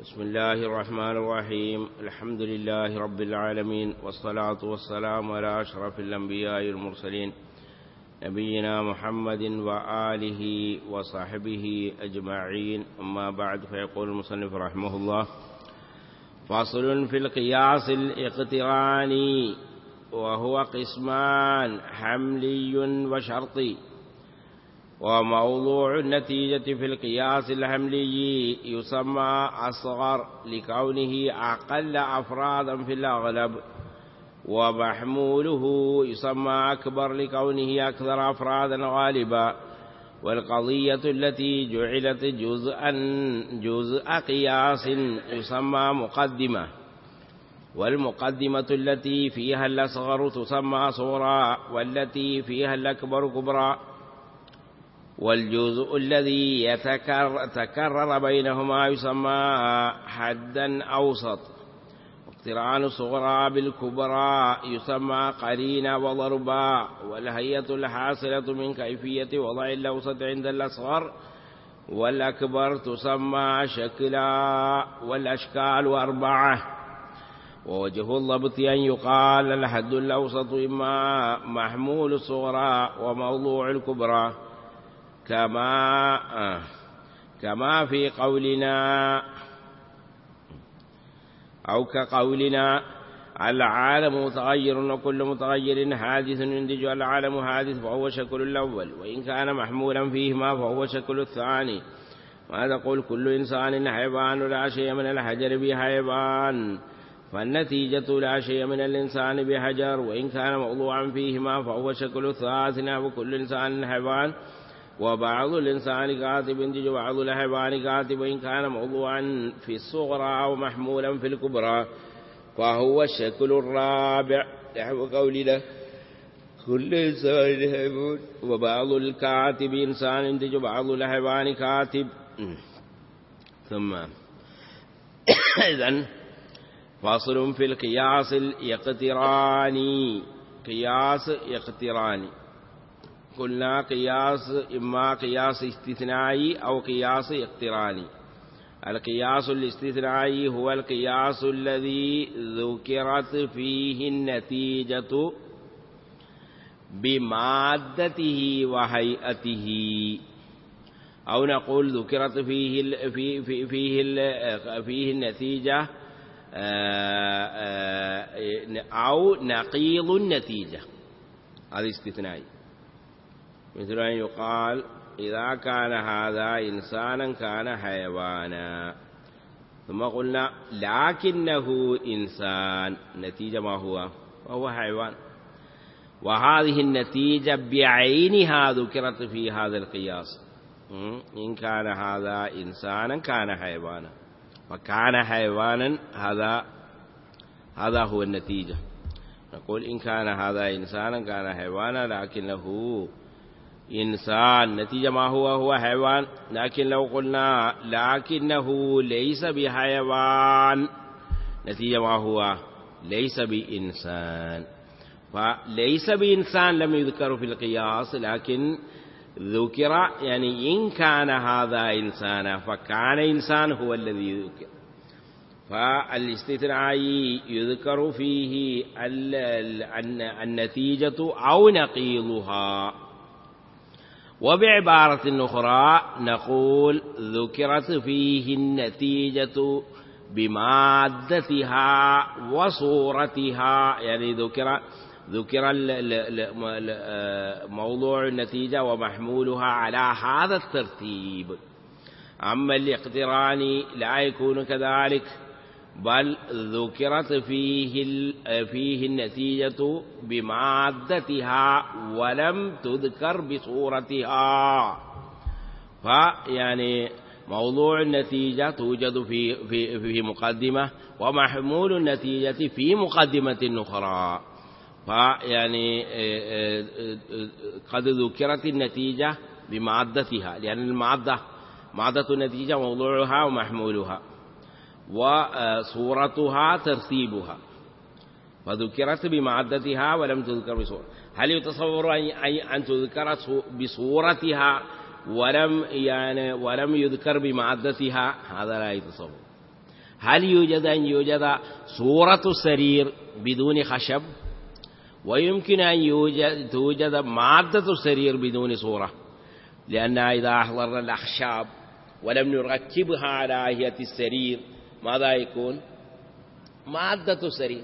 بسم الله الرحمن الرحيم. الحمد لله رب العالمين والصلاة والسلام على أشرف الأنبياء المرسلين نبينا محمد وآله وصحبه أجمعين. أما بعد فيقول المصنف رحمه الله فصل في القياس الاقتراني وهو قسمان حملي وشرطي. وموضوع النتيجة في القياس الحملي يسمى أصغر لكونه أقل أفرادا في الأغلب ومحموله يسمى أكبر لكونه أكثر أفرادا غالبا والقضية التي جعلت جزءا جزء قياس يسمى مقدمة والمقدمة التي فيها الأصغر تسمى صغرى والتي فيها الأكبر كبرى. والجزء الذي يتكرر تكرر بينهما يسمى حدا أوسط. اقتران الصغرى بالكبرى يسمى قرينا وضربا والهيئة الحاصلة من كيفية وضع الأوسط عند الأصغر والأكبر تسمى شكلا والأشكال أربعة. ووجه الضبط أن يقال الحد الأوسط إما محمول الصغرى وموضوع الكبرى. كما آه كما في قولنا أو كقولنا العالم متغير وكل متغير حادث ينتج العالم حادث فهو شكل الأول وإن كان محمولا فيهما فهو شكل الثاني. ما تقول كل إنسان حيوان لا شيء من الحجر بحيوان فالنتيجة لا شيء من الإنسان بحجر وإن كان موضوعا فيهما فهو شكل الثالث وكل إنسان حيوان. وبعض الإنسان كاتب ينتج بعض الحيوان كاتب وإن كان موضوعا في الصغرى أو محمولا في الكبرى فهو الشكل الرابع. نحو قولنا كل إنسان حيوان وبعض الكاتب إنسان ينتج بعض الحيوان كاتب. ثم إذن فاصل في القياس الإقتراني. قياس إقتراني. قلنا قياس إما قياس استثنائي أو قياس اقتراني. القياس الاستثنائي هو القياس الذي ذكرت فيه النتيجة بمادته وهيئته. أو نقول ذكرت فيه في في فيه ال فيه النتيجة أو نقيض النتيجة. هذا استثنائي. مثل أن يقال إذا كان هذا إنسانا كان حيوانا. ثم قلنا لكنه إنسان نتيجة ما هو؟ وهو حيوان. وهذه النتيجة بعينها ذكرت في هذا القياس. إن كان هذا إنسانا كان حيوانا. فكان حيوانا هذا هذا هو النتيجة. نقول إن كان هذا إنسانا كان حيوانا لكنه إنسان نتيجة ما هو هو حيوان. لكن لو قلنا لكنه ليس بحيوان نتيجة ما هو؟ ليس بإنسان. فليس بإنسان لم يذكر في القياس لكن ذكر يعني إن كان هذا إنسانا فكان إنسان هو الذي ذكر. فالاستثنائي يذكر فيه النتيجة أو نقيضها. وبعبارة أخرى نقول ذكرت فيه النتيجة بمادتها وصورتها يعني ذكر ذكر موضوع النتيجة ومحمولها على هذا الترتيب. أما الاقتران لا يكون كذلك. بل ذكرت فيه فيه النتيجة بمادتها ولم تذكر بصورتها. فيعني موضوع النتيجة توجد في في في مقدمة ومحمول النتيجة في مقدمة أخرى. فيعني قد ذكرت النتيجة بمعدتها لأن المعدة معدة النتيجة موضوعها ومحمولها. وصورتها ترتيبها. فذكرت بمعدتها ولم تذكر بصورة. هل يتصور أن تذكر بصورتها ولم يعني ولم يذكر بمعدتها؟ هذا لا يتصور. هل يوجد أن يوجد صورة السرير بدون خشب؟ ويمكن أن يوجد توجد مادة السرير بدون صورة. لأنها إذا أحضرنا الأخشاب ولم نركبها على هيئة السرير ماذا يكون؟ مادة السرير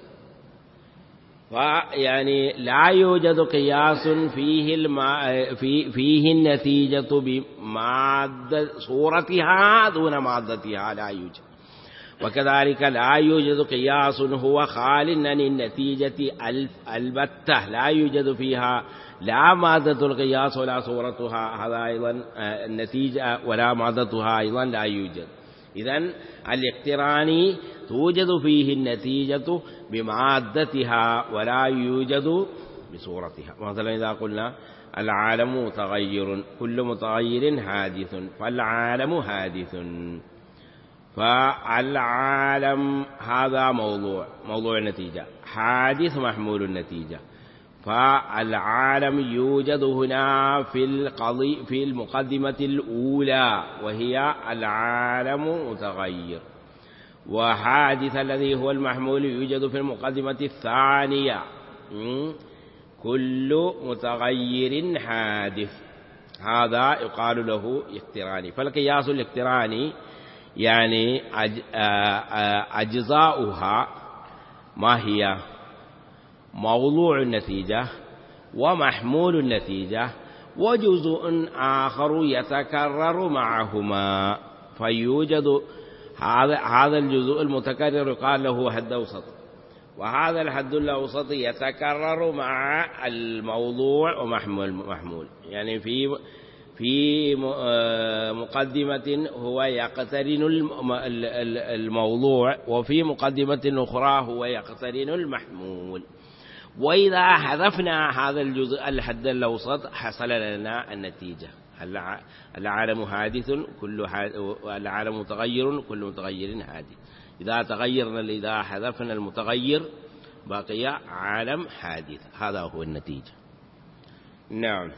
فيعني لا يوجد قياس فيه الماء في فيه النتيجة بمادة صورتها دون مادتها لا يوجد. وكذلك لا يوجد قياس هو خال عن النتيجة البتة. لا يوجد فيها لا مادة القياس ولا صورتها. هذا أيضا آه، النتيجة ولا مادتها أيضا لا يوجد. إذا الاقتراني توجد فيه النتيجة بمادتها ولا يوجد بصورتها. مثلا إذا قلنا العالم متغير كل متغير حادث فالعالم حادث. فالعالم هذا موضوع موضوع النتيجة. حادث محمول النتيجة. فالعالم يوجد هنا في القضي في المقدمة الأولى وهي العالم متغير. وحادث الذي هو المحمول يوجد في المقدمة الثانية. كل متغير حادث. هذا يقال له اقتراني. فالقياس الاقتراني يعني أجزاؤها ما هي؟ موضوع النتيجة ومحمول النتيجة وجزء آخر يتكرر معهما. فيوجد هذا هذا الجزء المتكرر يقال له حد أوسط. وهذا الحد الأوسط يتكرر مع الموضوع ومحمول محمول. يعني في في آه، مقدمة هو يقترن الموضوع وفي مقدمة أخرى هو يقترن المحمول. وإذا حذفنا هذا الجزء الحد الأوسط حصل لنا النتيجة. العالم حادث كل العالم متغير كل متغير حادث. إذا تغيرنا إذا حذفنا المتغير بقي عالم حادث. هذا هو النتيجة. نعم.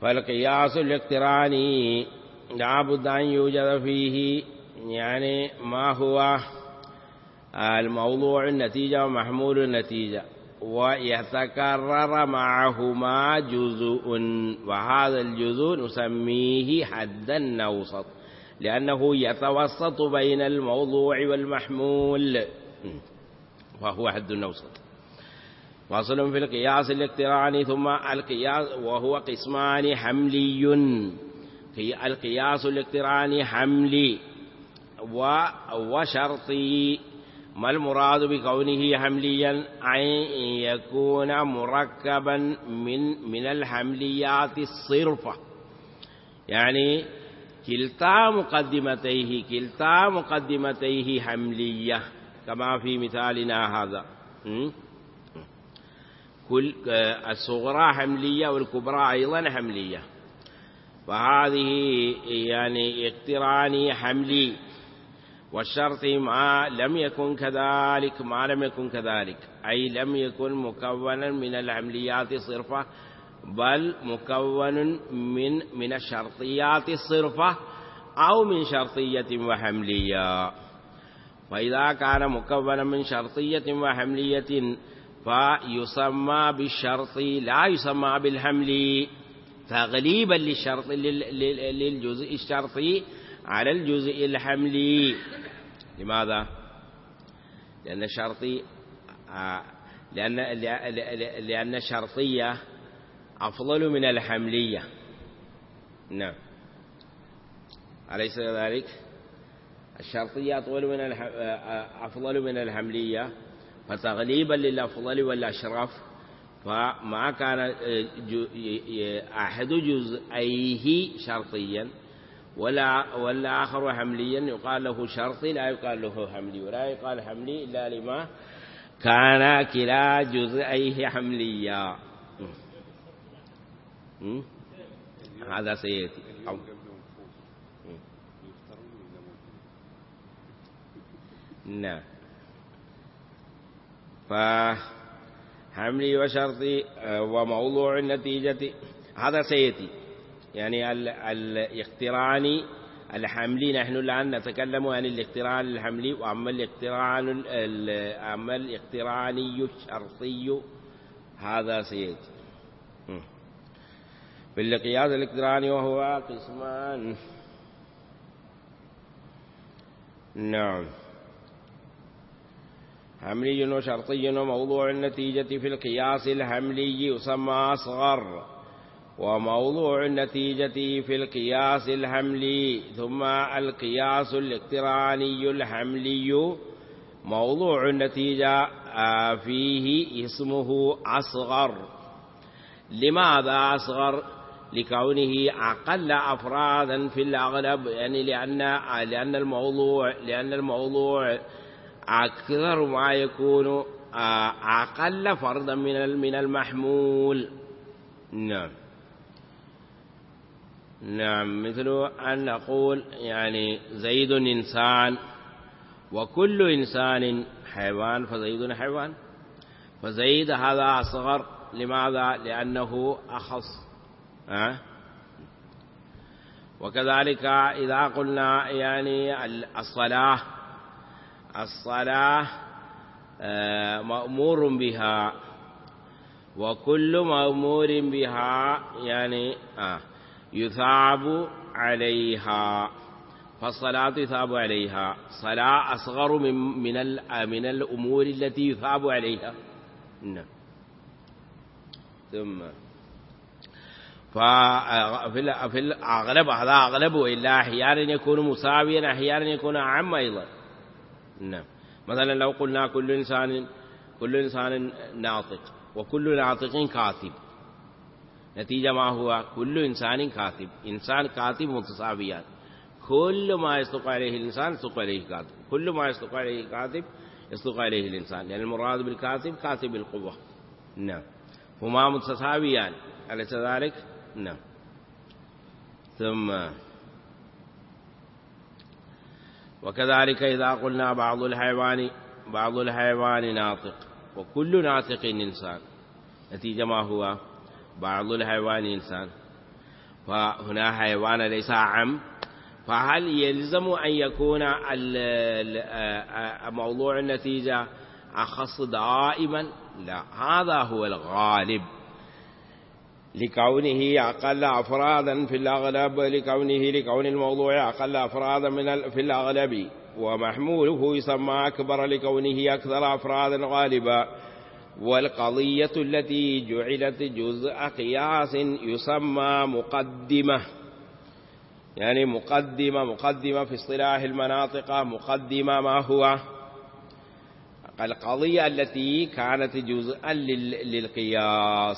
فالقياس الاقتراني لابد أن يوجد فيه يعني ما هو الموضوع النتيجة ومحمول النتيجة. ويتكرر معهما جزء وهذا الجزء نسميه حدا أوسط لأنه يتوسط بين الموضوع والمحمول. وهو حد أوسط فصل في القياس الاقتراني ثم القياس وهو قسمان حملي. القياس الاقتراني حملي وشرطي. ما المراد بكونه حمليا؟ أن يكون مركبا من من الحمليات الصرفة. يعني كلتا مقدمتيه كلتا مقدمتيه حملية كما في مثالنا هذا. كل الصغرى حملية والكبرى أيضا حملية. فهذه يعني اقتراني حملي. والشرط ما لم يكن كذلك ما لم يكن كذلك. أي لم يكن مكونا من العمليات صرفة بل مكون من من الشرطيات الصرفة أو من شرطية وحملية. فإذا كان مكونا من شرطية وحملية فيسمى بالشرط لا يسمى بالحمل تغليبا للشرط للجزء الشرطي. على الجزء الحملي. لماذا؟ لأن الشرطي لأن لأن الشرطية أفضل من الحملية. نعم. أليس كذلك؟ الشرطية أطول من أفضل من الحملية فتغليبا للأفضل والأشرف. فما كان أحد جزئيه شرطيا. ولا والآخر حمليا يقال له شرطي لا يقال له حملي ولا يقال حملي إلا لما كان كلا جزئيه حمليا. هذا سيأتي. نعم. فحملي وشرطي آه، وموضوع النتيجة هذا سيأتي. يعني الاقتراني الحملي نحن الآن نتكلم عن الاقتران الحملي وأما الاقتران أما الاقتراني الشرطي هذا سيد في القياس الاقتراني وهو قسمان. نعم. حملي وشرطي وموضوع النتيجة في القياس الحملي يسمى أصغر. وموضوع النتيجة في القياس الحملي ثم القياس الاقتراني الحملي. موضوع النتيجة آه، فيه اسمه أصغر. لماذا أصغر؟ لكونه أقل أفرادا في الأغلب يعني لأن لأن الموضوع لأن الموضوع أكثر ما يكون آه، أقل فردا من من المحمول. نعم. نعم مثل أن نقول يعني زيد إنسان وكل إنسان حيوان فزيد حيوان. فزيد هذا أصغر لماذا؟ لأنه أخص أه؟ وكذلك إذا قلنا يعني الصلاة الصلاة آه، مأمور بها وكل مأمور بها يعني آه. يثاب عليها. فالصلاة يثاب عليها. صلاة أصغر من من من الأمور التي يثاب عليها. نعم. ثم ففي في الأغلب هذا أغلب إلا أحيانا يكون مساويا أحيانا يكون أعم أيضا. نعم. مثلا لو قلنا كل إنسان كل إنسان ناطق وكل ناطق كاتب. نتيجة ما هو كل إنسان كاتب إنسان كاتب متساويان كل ما يصدق عليه الإنسان يصدق عليه كاتب كل ما يصدق عليه كاتب يصدق عليه الإنسان۔ لأن المراد بالكاتب كاتب القوة نعم هما متساويان أليس ذلك نعم ثم وكذلك إذا قلنا بعض الحيوان بعض الحيوان ناطق وكل ناطق إنسان۔ نتيجة ما هو بعض الحيوان إنسان. فهنا حيوان ليس عم. فهل يلزم أن يكون موضوع النتيجة أخص دائما؟ لا هذا هو الغالب. لكونه أقل أفرادا في الأغلب لكونه لكون الموضوع أقل أفرادا من في الأغلب. ومحموله يسمى أكبر لكونه أكثر أفرادا غالبا. والقضية التي جعلت جزء قياس يسمى مقدمة. يعني مقدمة مقدمة في اصطلاح المناطق مقدمة ما هو؟ القضية التي كانت جزءا للقياس.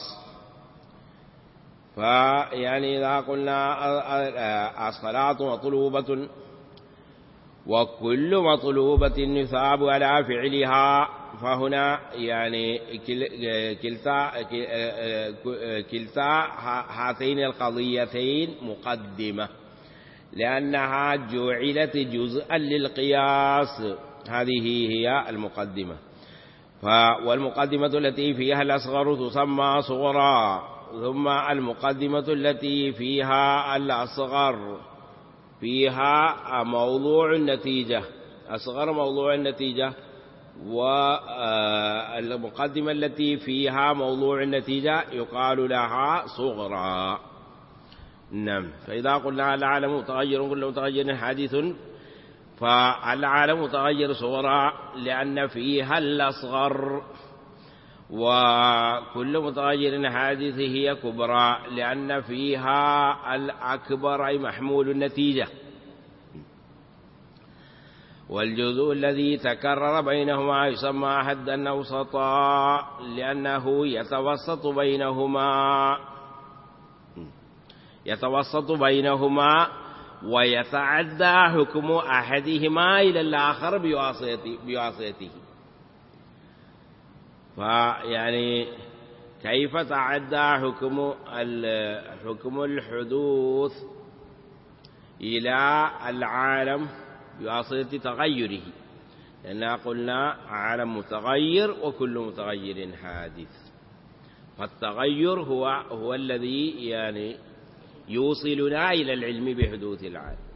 فيعني إذا قلنا الصلاة مطلوبة وكل مطلوبة يثاب على فعلها فهنا يعني كلتا كلتا هاتين القضيتين مقدمة لأنها جعلت جزءا للقياس. هذه هي المقدمة. والمقدمة التي فيها الأصغر تسمى صغرى ثم المقدمة التي فيها الأصغر. فيها موضوع النتيجة. أصغر موضوع النتيجة والمقدمة التي فيها موضوع النتيجة يقال لها صغرى. نعم. فإذا قلنا العالم متغير كل متغير حادث فالعالم متغير صغرى لأن فيها الأصغر. وكل متغير حادث هي كبرى لأن فيها الأكبر أي محمول النتيجة. والجزء الذي تكرر بينهما يسمى حدا أوسطا لأنه يتوسط بينهما. يتوسط بينهما ويتعدى حكم أحدهما إلى الآخر بواسطته. فيعني كيف تعدى حكم حكم الحدوث إلى العالم؟ بواسطة تغيره. لأننا قلنا عالم متغير وكل متغير حادث. فالتغير هو هو الذي يعني يوصلنا إلى العلم بحدوث العالم.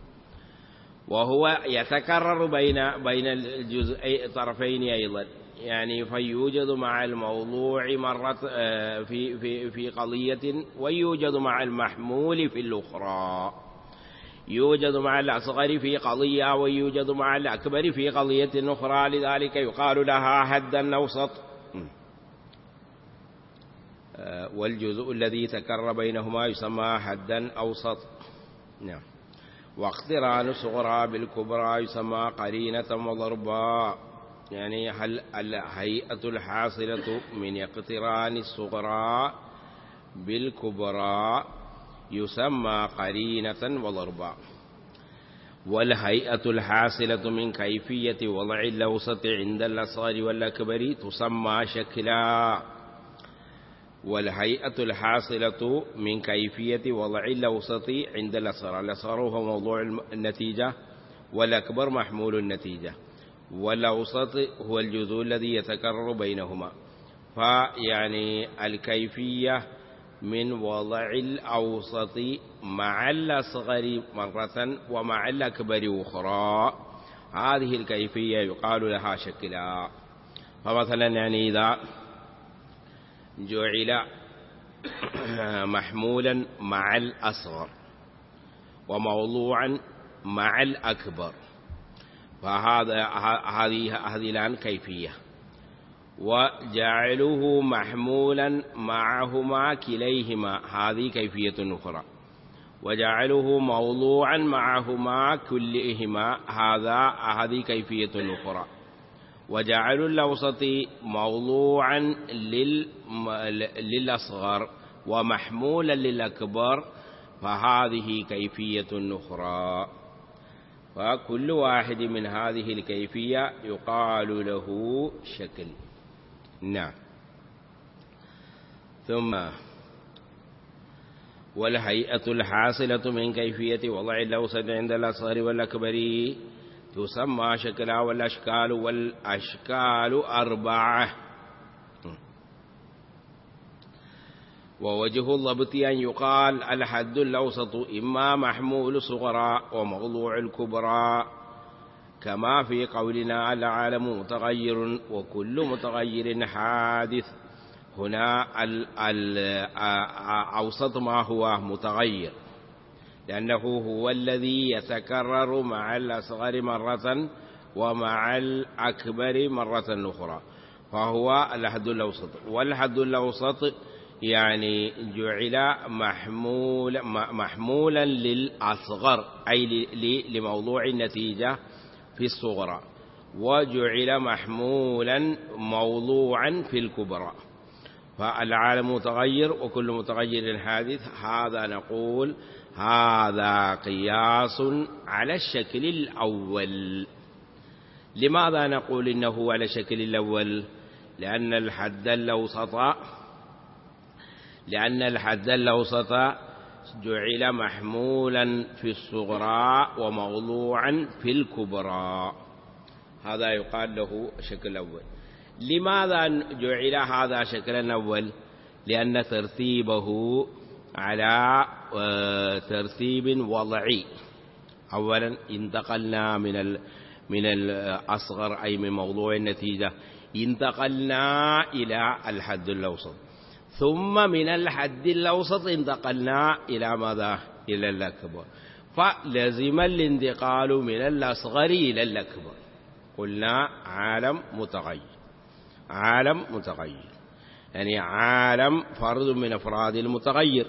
وهو يتكرر بين بين الجزء طرفين أيضا. يعني فيوجد مع الموضوع مرة آه، في في في قضية ويوجد مع المحمول في الأخرى. يوجد مع الأصغر في قضية ويوجد مع الأكبر في قضية أخرى لذلك يقال لها حدا أوسط آه، والجزء الذي تكرر بينهما يسمى حدا أوسط نعم. واقتران صغرى بالكبرى يسمى قرينة وضربا. يعني هل الهيئة الحاصلة من اقتران الصغرى بالكبرى يسمى قرينة وضربا. والهيئة الحاصلة من كيفية وضع اللوسط عند الأصغر والأكبر تسمى شكلا. والهيئة الحاصلة من كيفية وضع اللوسط عند الأصغر. الأصغر هو موضوع النتيجة والأكبر محمول النتيجة. والأوسط هو الجزء الذي يتكرر بينهما. فيعني الكيفية من وضع الأوسط مع الأصغر مرة ومع الأكبر أخرى. هذه الكيفية يقال لها شكلا. فمثلا يعني إذا جعل محمولا مع الأصغر وموضوعا مع الأكبر. فهذا هذه هذه الآن كيفية. وجعله محمولا معهما كليهما. هذه كيفية أخرى. وجعله موضوعا معهما كلهما هذا هذه كيفية أخرى. وجعلوا الأوسط موضوعا للأصغر ومحمولا للأكبر. فهذه كيفية أخرى. فكل واحد من هذه الكيفية يقال له شكل. نعم. ثم والهيئة الحاصلة من كيفية وضع اللوسط عند الأصغر والأكبر تسمى شكلا والأشكال والأشكال أربعة. ووجه الضبط أن يقال الحد الأوسط إما محمول صغرى وموضوع الكبرى. كما في قولنا العالم متغير وكل متغير حادث. هنا الأوسط ما هو متغير. لأنه هو الذي يتكرر مع الأصغر مرة ومع الأكبر مرة أخرى. فهو الحد الأوسط. والحد الأوسط يعني جعل محمول محمولا للأصغر أي لموضوع النتيجة في الصغرى وجعل محمولا موضوعا في الكبرى. فالعالم متغير وكل متغير حادث هذا نقول هذا قياس على الشكل الأول. لماذا نقول إنه على الشكل الأول؟ لأن الحد الأوسط لأن الحد الأوسط جعل محمولا في الصغرى وموضوعا في الكبرى هذا يقال له شكل أول. لماذا جعل هذا شكلا أول؟ لأن ترتيبه على آه، ترتيب وضعي. أولا انتقلنا من من الأصغر أي من موضوع النتيجة انتقلنا إلى الحد الأوسط. ثم من الحد الأوسط انتقلنا إلى ماذا؟ إلى الأكبر. فلزم الانتقال من الأصغر إلى الأكبر. قلنا عالم متغير. عالم متغير. يعني عالم فرد من أفراد المتغير.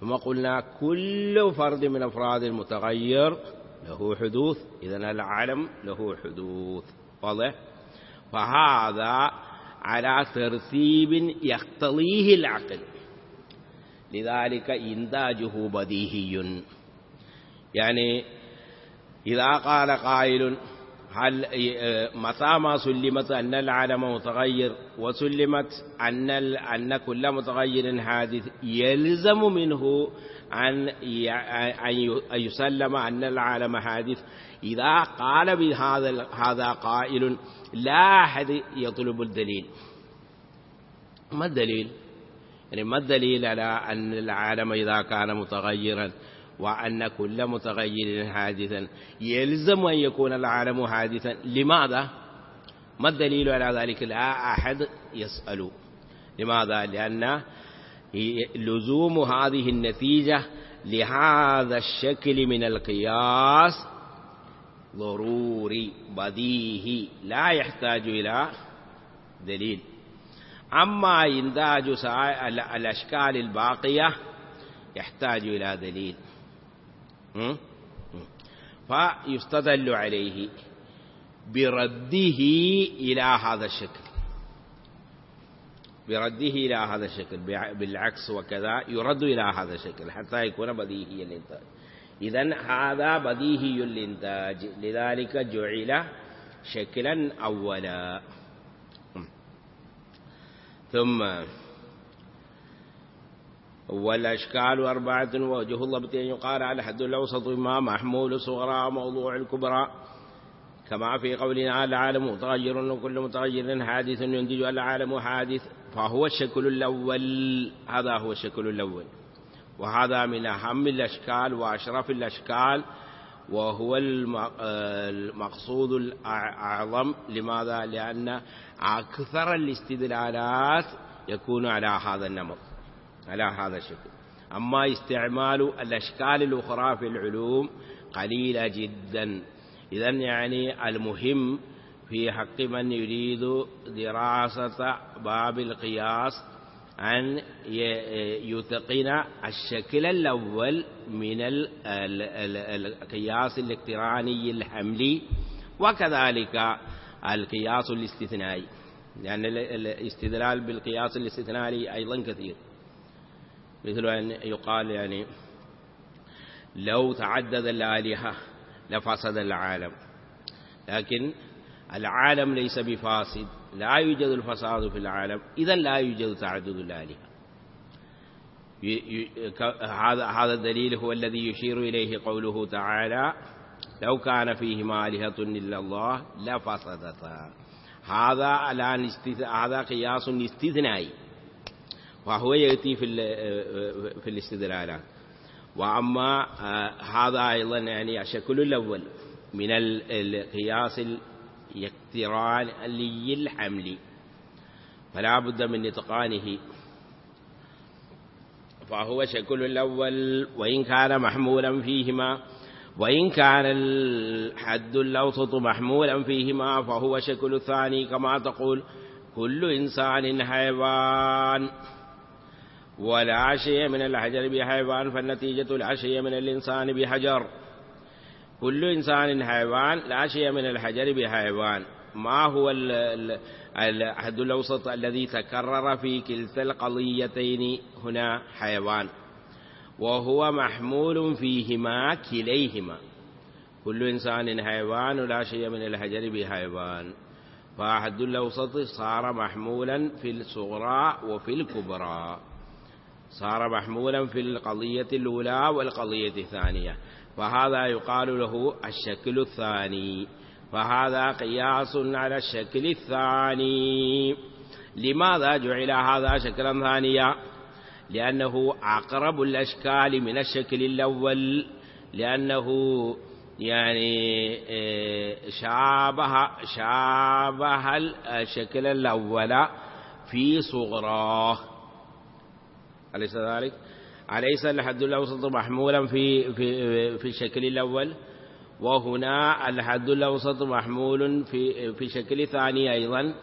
ثم قلنا كل فرد من أفراد المتغير له حدوث. إذا العالم له حدوث. واضح؟ فهذا على ترتيب يقتضيه العقل. لذلك إنتاجه بديهي. يعني إذا قال قائل هل متى ما سلمت أن العالم متغير وسلمت أن أن كل متغير حادث يلزم منه أن أن يسلم أن العالم حادث. إذا قال بهذا هذا قائل لا أحد يطلب الدليل. ما الدليل؟ يعني ما الدليل على أن العالم إذا كان متغيرا وأن كل متغير حادثا؟ يلزم أن يكون العالم حادثا. لماذا؟ ما الدليل على ذلك؟ لا أحد يسأل. لماذا؟ لأن لزوم هذه النتيجة لهذا الشكل من القياس ضروري بديهي لا يحتاج إلى دليل أما إنتاج الأشكال الباقية يحتاج إلى دليل فيستدل عليه برده إلى هذا الشكل برده إلى هذا الشكل بالعكس وكذا يرد إلى هذا الشكل حتى يكون بديهي الإنتاج إذا هذا بديهي الإنتاج لذلك جعل شكلا أولا. ثم والأشكال أربعة ووجه الضبط أن يقال على حد الأوسط ما محمول صغرى موضوع الكبرى. كما في قولنا العالم متغير وكل متغير حادث ينتج العالم حادث فهو الشكل الأول. هذا هو الشكل الأول. وهذا من أهم الأشكال وأشرف الأشكال. وهو المقصود الأعظم. لماذا؟ لأن أكثر الاستدلالات يكون على هذا النمط على هذا الشكل. أما استعمال الأشكال الأخرى في العلوم قليلة جدا. إذا يعني المهم في حق من يريد دراسة باب القياس أن يتقن الشكل الأول من القياس الاقتراني الحملي وكذلك القياس الاستثنائي. لأن الاستدلال بالقياس الاستثنائي أيضا كثير. مثل أن يقال يعني لو تعدد الآلهة لفسد العالم. لكن العالم ليس بفاسد لا يوجد الفساد في العالم إذا لا يوجد تعدد الآلهة. هذا هذا الدليل هو الذي يشير إليه قوله تعالى لو كان فيهما آلهة إلا الله لفسدتا هذا الآن هذا قياس استثنائي وهو يأتي في في الاستدلالات وأما هذا أيضا يعني الشكل الأول من القياس الاقتراني الحملي فلا بد من إتقانه فهو شكل الأول وإن كان محمولا فيهما وإن كان الحد الأوسط محمولا فيهما فهو شكل الثاني كما تقول. كل إنسان حيوان. ولا شيء من الحجر بحيوان فالنتيجة لا شيء من الإنسان بحجر. كل إنسان حيوان لا شيء من الحجر بحيوان. ما هو الحد الأوسط الذي تكرر في كلتا القضيتين هنا؟ حيوان. وهو محمول فيهما كليهما. كل إنسان حيوان ولا شيء من الحجر بحيوان. فحد الأوسط صار محمولا في الصغرى وفي الكبرى. صار محمولا في القضية الأولى والقضية الثانية. فهذا يقال له الشكل الثاني. فهذا قياس على الشكل الثاني. لماذا جعل هذا شكلا ثانيا؟ لأنه أقرب الأشكال من الشكل الأول. لأنه يعني شابه شابه الشكل الأول في صغراه أليس ذلك؟ أليس الحد الأوسط محمولا في في في الشكل الأول؟ وهنا الحد الأوسط محمول في في شكل ثاني أيضا.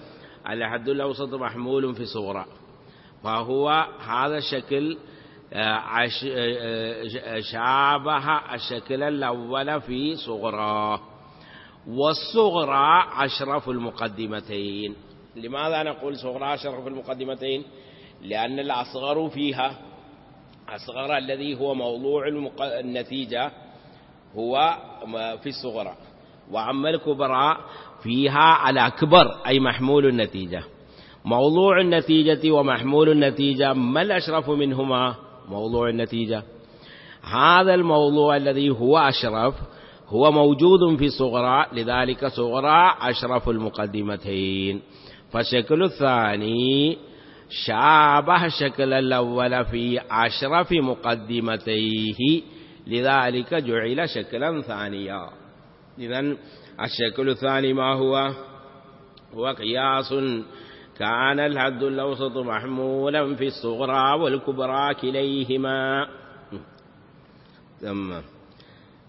الحد الأوسط محمول في صغرى فهو هذا الشكل؟ شابه الشكل الأول في صغرى والصغرى أشرف المقدمتين. لماذا نقول صغرى أشرف المقدمتين؟ لأن الأصغر فيها. أصغر الذي هو موضوع النتيجة هو في الصغرى. وأما الكبرى فيها الأكبر أي محمول النتيجة. موضوع النتيجة ومحمول النتيجة ما الأشرف منهما؟ موضوع النتيجة. هذا الموضوع الذي هو أشرف هو موجود في صغرى لذلك صغرى أشرف المقدمتين. فالشكل الثاني شابه شكل الأول في أشرف مقدمتيه. لذلك جعل شكلا ثانيا. إذا الشكل الثاني ما هو؟ هو قياس. كان الحد الأوسط محمولا في الصغرى والكبرى كليهما. ثم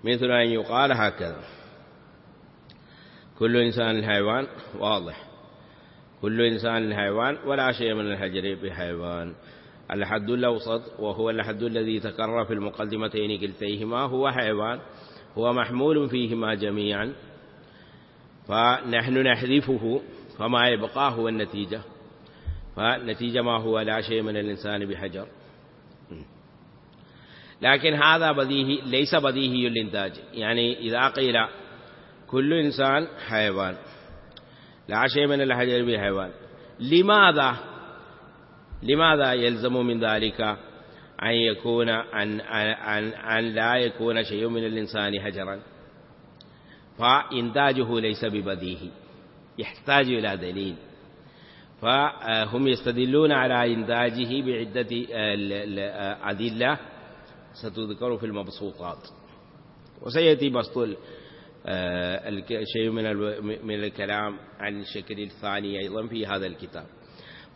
مثل أن يقال هكذا. كل إنسان الحيوان واضح. كل إنسان الحيوان ولا شيء من الحجر بحيوان. الحد الأوسط وهو الحد الذي تكرر في المقدمتين كلتيهما هو حيوان هو محمول فيهما جميعا. فنحن نحذفه فما يبقى هو النتيجة. فالنتيجة ما هو لا شيء من الإنسان بحجر. لكن هذا بديهي ليس بديهي الإنتاج يعني إذا قيل كل إنسان حيوان. لا شيء من الحجر بحيوان لماذا؟ لماذا يلزم من ذلك أن يكون أن, أن, أن لا يكون شيء من الإنسان حجرا فإنتاجه ليس ببديهي. يحتاج إلى دليل. فهم يستدلون على إنتاجه بعدة أدلة ستذكر في المبسوطات. وسيأتي بسط شيء من من الكلام عن الشكل الثاني أيضا في هذا الكتاب.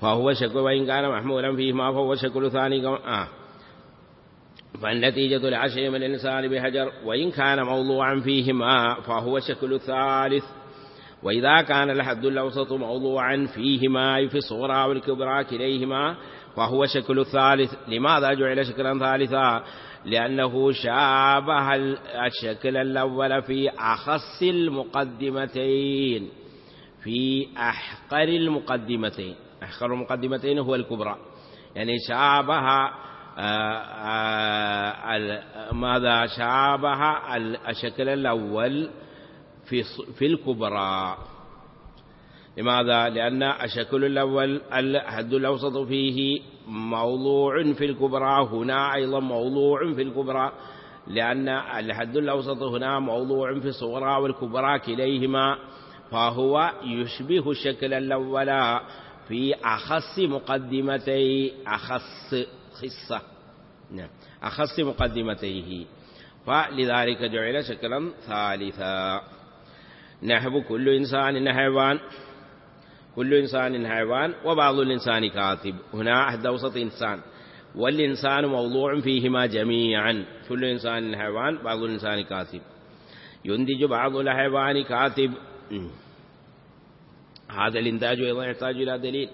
فهو شكل وإن كان محمولا فيه ما فهو شكل ثاني آه. فالنتيجة العشر من الإنسان بحجر وإن كان موضوعا فيه ما فهو شكل ثالث. وإذا كان الحد الأوسط موضوعا فيهما في الصغرى والكبرى كليهما فهو شكل الثالث لماذا جعل شكلا ثالثا؟ لأنه شابه الشكل الأول في أخص المقدمتين في أحقر المقدمتين. أحقر المقدمتين هو الكبرى. يعني شابه ماذا؟ شابه الشكل الأول في في الكبرى. لماذا؟ لأن الشكل الأول الحد الأوسط فيه موضوع في الكبرى هنا أيضا موضوع في الكبرى لأن الحد الأوسط هنا موضوع في الصغرى والكبرى كليهما فهو يشبه الشكل الأول في أخص مقدمتي أخص خصة. نعم أخص مقدمتيه. فلذلك جعل شكلا ثالثا. نحب كل إنسان حيوان كل إنسان حيوان وبعض الإنسان كاتب هنا أحد أوسط إنسان. والإنسان موضوع فيهما جميعا. كل إنسان حيوان بعض الإنسان كاتب ينتج بعض الحيوان كاتب هذا الإنتاج أيضا يحتاج إلى دليل.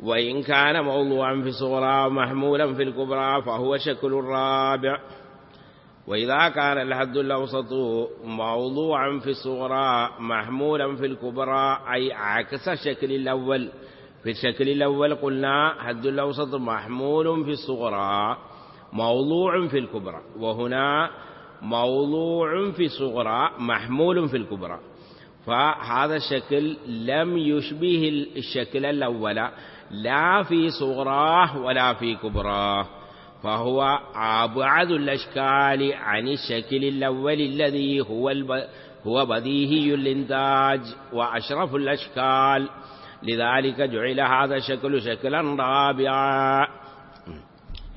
وإن كان موضوعا في الصغرى محمولا في الكبرى فهو شكل الرابع وإذا كان الحد الأوسط موضوعا في الصغرى محمولا في الكبرى أي عكس الشكل الأول. في الشكل الأول قلنا حد الأوسط محمول في الصغرى موضوع في الكبرى. وهنا موضوع في الصغرى محمول في الكبرى. فهذا الشكل لم يشبه الشكل الأول لا في صغراه ولا في كبراه. فهو أبعد الأشكال عن الشكل الأول الذي هو الب... هو بديهي الإنتاج وأشرف الأشكال. لذلك جعل هذا الشكل شكلا رابعا.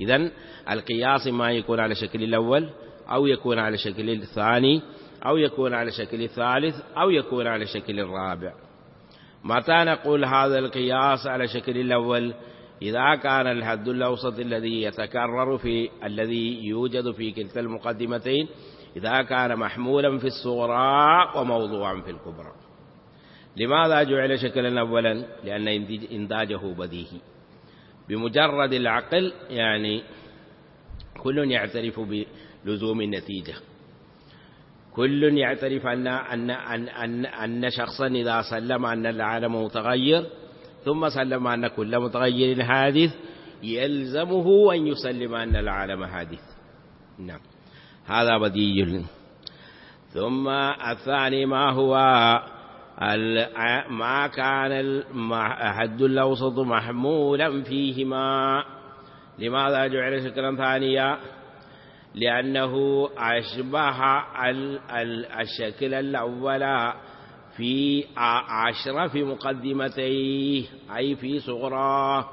إذا القياس ما يكون على الشكل الأول أو يكون على الشكل الثاني أو يكون على الشكل الثالث أو يكون على الشكل الرابع. متى نقول هذا القياس على الشكل الأول؟ إذا كان الحد الأوسط الذي يتكرر في الذي يوجد في كلتا المقدمتين إذا كان محمولا في الصغرى وموضوعا في الكبرى. لماذا جعل شكلا أولا؟ لأن إنتاجه بديهي. بمجرد العقل يعني كل يعترف بلزوم النتيجة. كل يعترف أن, أن, أن, أن, أن شخصا إذا سلم أن العالم متغير ثم سلم أن كل متغير حادث يلزمه أن يسلم أن العالم حادث. نعم. هذا بديل ثم الثاني ما هو؟ ما كان الحد الأوسط محمولا فيهما. لماذا جعل شكرا ثانيا؟ لأنه أشبه الشكل الأول في عشرة في مقدمتيه أي في صغراه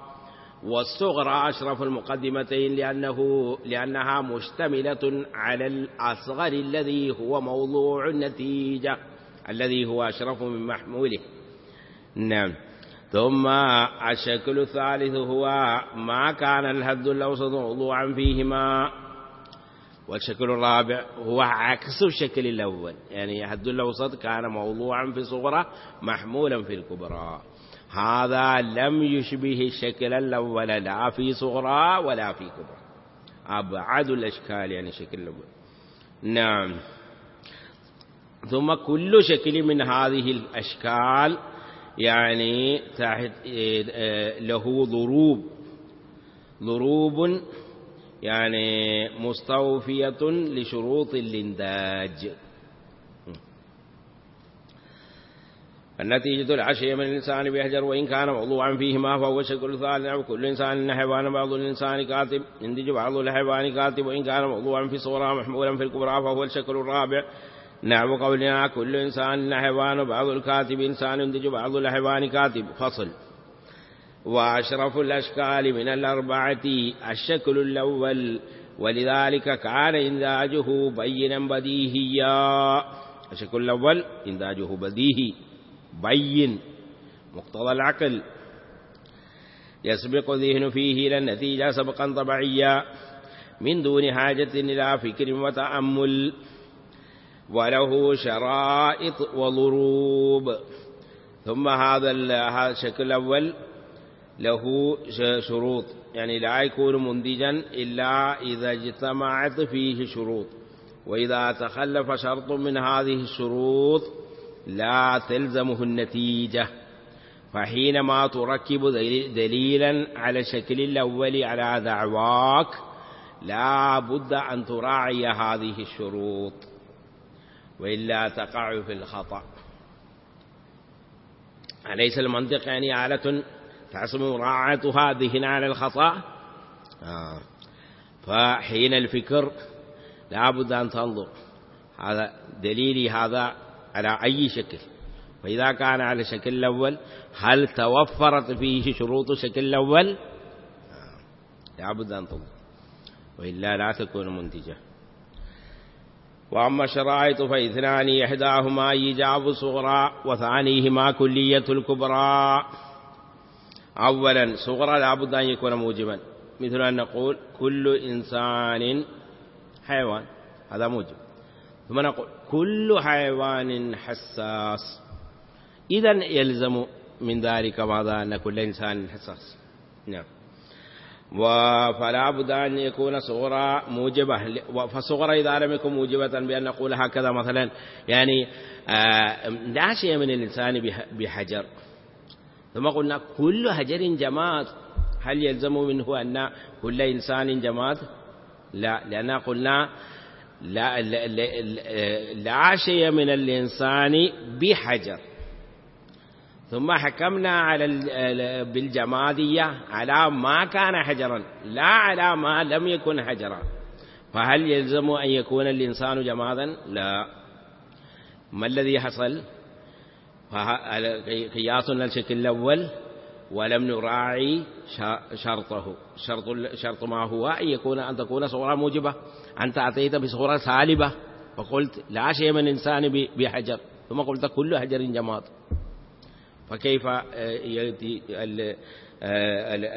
والصغرى أشرف المقدمتين لأنه لأنها مشتملة على الأصغر الذي هو موضوع النتيجة الذي هو أشرف من محموله. نعم. ثم الشكل الثالث هو ما كان الهد الأوسط موضوعا فيهما. والشكل الرابع هو عكس الشكل الأول. يعني الهد الأوسط كان موضوعا في صغرى محمولا في الكبرى. هذا لم يشبه الشكل الأول لا في صغرى ولا في كبرى. أبعد الأشكال يعني الشكل الأول. نعم. ثم كل شكل من هذه الأشكال يعني تحت له ضروب. ضروب يعني مستوفية لشروط الإنتاج. النتيجة العشية من الإنسان بيهجر وإن كان موضوعا فيهما فهو شكل ثالث وكل إنسان حيوان بعض الإنسان كاتب ينتج بعض الحيوان كاتب وإن كان موضوعا في صورة محمولا في الكبرى فهو الشكل الرابع نعم قولنا كل إنسان حيوان بعض الكاتب إنسان ينتج بعض الحيوان كاتب. فصل. وأشرف الأشكال من الأربعة الشكل الأول. ولذلك كان إنتاجه بينا بديهيا. الشكل الأول إنتاجه بديهي بين مقتضى العقل. يسبق الذهن فيه إلى النتيجة سبقا طبيعيا من دون حاجة إلى فكر وتأمل. وله شرائط وضروب. ثم هذا الشكل الأول له شروط. يعني لا يكون منتجا إلا إذا اجتمعت فيه شروط. وإذا تخلف شرط من هذه الشروط لا تلزمه النتيجة. فحينما تركب دليلا على الشكل الأول على دعواك لا بد أن تراعي هذه الشروط. وإلا تقع في الخطأ. أليس المنطق يعني آلة تعصم مراعاتها ذهن على الخطأ؟ آه. فحين الفكر لا بد أن تنظر. هذا دليلي هذا على أي شكل. فإذا كان على الشكل الأول هل توفرت فيه شروط الشكل الأول؟ لا بد أن تنظر. وإلا لا تكون منتجة. وأما الشرائط فاثنان إحداهما إيجاب الصغرى وثانيهما كلية الكبرى. أولا صغرى لا بد أن يكون موجبا. مثل أن نقول كل إنسان حيوان هذا موجب. ثم نقول كل حيوان حساس. إذا يلزم من ذلك ماذا أن كل إنسان حساس. نعم. فلا بد أن يكون صغرى موجبة. فصغرى إذا لم يكن موجبة بأن نقول هكذا مثلا. يعني لا شيء من الإنسان بحجر. ثم قلنا كل حجر جماد هل يلزم منه أن كل إنسان جماد لا لأن قلنا لا, لا, لا, لا شيء من الإنسان بحجر. ثم حكمنا على بالجمادية على ما كان حجرا لا على ما لم يكن حجرا. فهل يلزم أن يكون الإنسان جمادا؟ لا. ما الذي حصل؟ قياسنا الشكل الأول ولم نراعي شرطه. شرط شرط ما هو أن يكون أن تكون صورة موجبة أنت أتيت بصورة سالبة. فقلت لا شيء من إنسان بحجر. ثم قلت كل حجر جماد. فكيف يأتي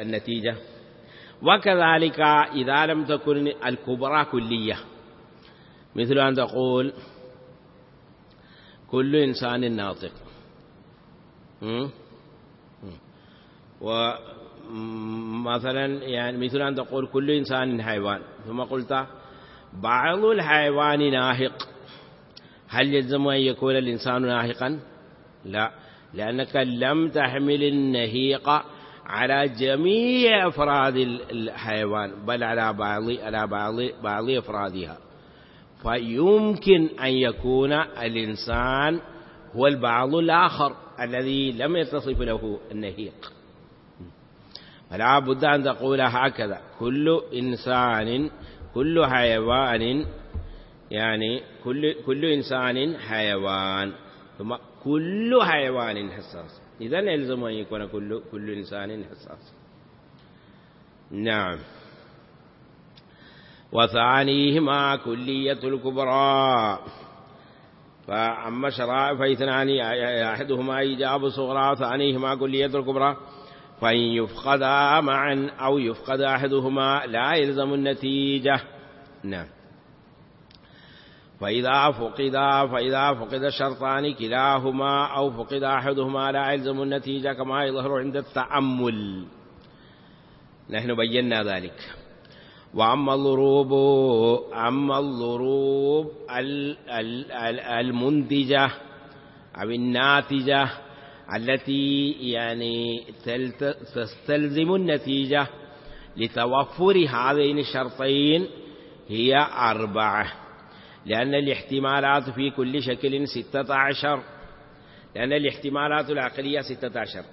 النتيجة؟ وكذلك إذا لم تكن الكبرى كلية. مثل أن تقول كل إنسان ناطق. ومثلا يعني مثل أن تقول كل إنسان حيوان ثم قلت بعض الحيوان ناهق. هل يلزم أن يكون الإنسان ناهقا؟ لا لأنك لم تحمل النهيق على جميع أفراد الحيوان بل على بعض على بعض بعض أفرادها. فيمكن أن يكون الإنسان هو البعض الآخر. الذي لم يتصف له النهيق. فلا بد أن تقول هكذا. كل إنسان كل حيوان يعني كل كل إنسان حيوان. ثم كل حيوان حساس. إذا يلزم أن يكون كل كل إنسان حساس. نعم. وثانيهما كلية الكبرى. فأما شرائع فاثنان أحدهما إيجاب صغرى وثانيهما كلية الكبرى. فإن يفقدا معا أو يفقد أحدهما لا يلزم النتيجة. نعم. فإذا فقدا فإذا فقد الشرطان كلاهما أو فقد أحدهما لا يلزم النتيجة كما يظهر عند التأمل. نحن بينا ذلك. وأما الضروب أما الضروب المنتجة أو الناتجة التي يعني تستلزم النتيجة لتوفر هذين الشرطين هي أربعة. لأن الاحتمالات في كل شكل ستة عشر. لأن الاحتمالات العقلية ستة عشر.